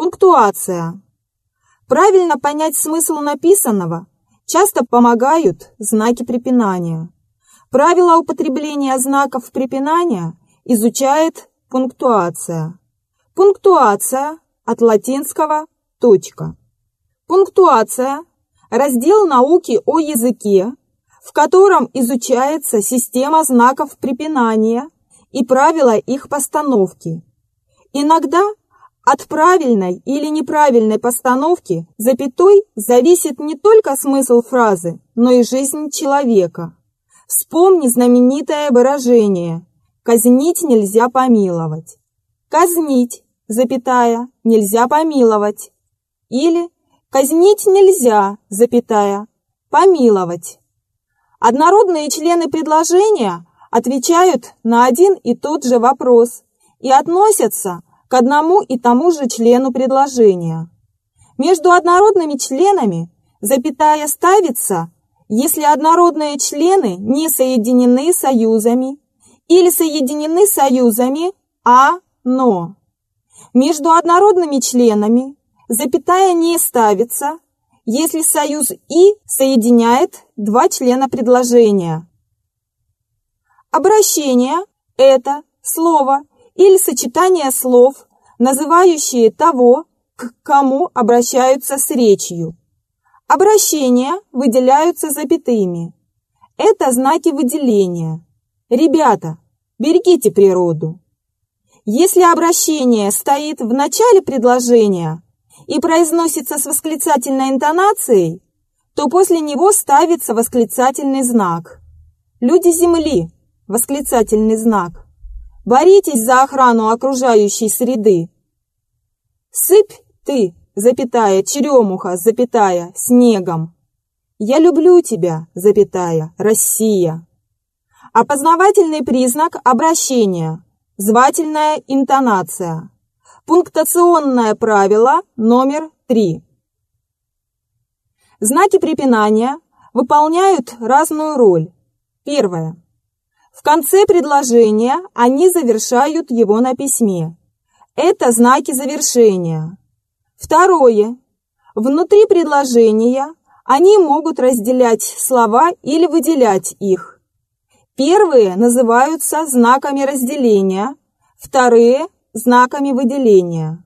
Пунктуация. Правильно понять смысл написанного часто помогают знаки препинания. Правила употребления знаков препинания изучает пунктуация. Пунктуация от латинского «точка». Пунктуация – раздел науки о языке, в котором изучается система знаков препинания и правила их постановки. Иногда от правильной или неправильной постановки запятой зависит не только смысл фразы, но и жизнь человека. Вспомни знаменитое выражение «казнить нельзя помиловать». Казнить, запятая, нельзя помиловать. Или казнить нельзя, запятая, помиловать. Однородные члены предложения отвечают на один и тот же вопрос и относятся к одному и тому же члену предложения. Между однородными членами запятая ставится, если однородные члены не соединены союзами или соединены союзами «а», «но». Между однородными членами запятая не ставится, если союз «и» соединяет два члена предложения. Обращение – это слово или сочетание слов, называющие того, к кому обращаются с речью. Обращения выделяются запятыми. Это знаки выделения. Ребята, берегите природу. Если обращение стоит в начале предложения – и произносится с восклицательной интонацией, то после него ставится восклицательный знак. Люди Земли – восклицательный знак. Боритесь за охрану окружающей среды. Сыпь ты, запятая, черемуха, запятая, снегом. Я люблю тебя, запятая, Россия. Опознавательный признак обращения. Звательная интонация. Пунктационное правило номер 3. Знаки препинания выполняют разную роль. Первое. В конце предложения они завершают его на письме. Это знаки завершения. Второе. Внутри предложения они могут разделять слова или выделять их. Первые называются знаками разделения, вторые знаками выделения.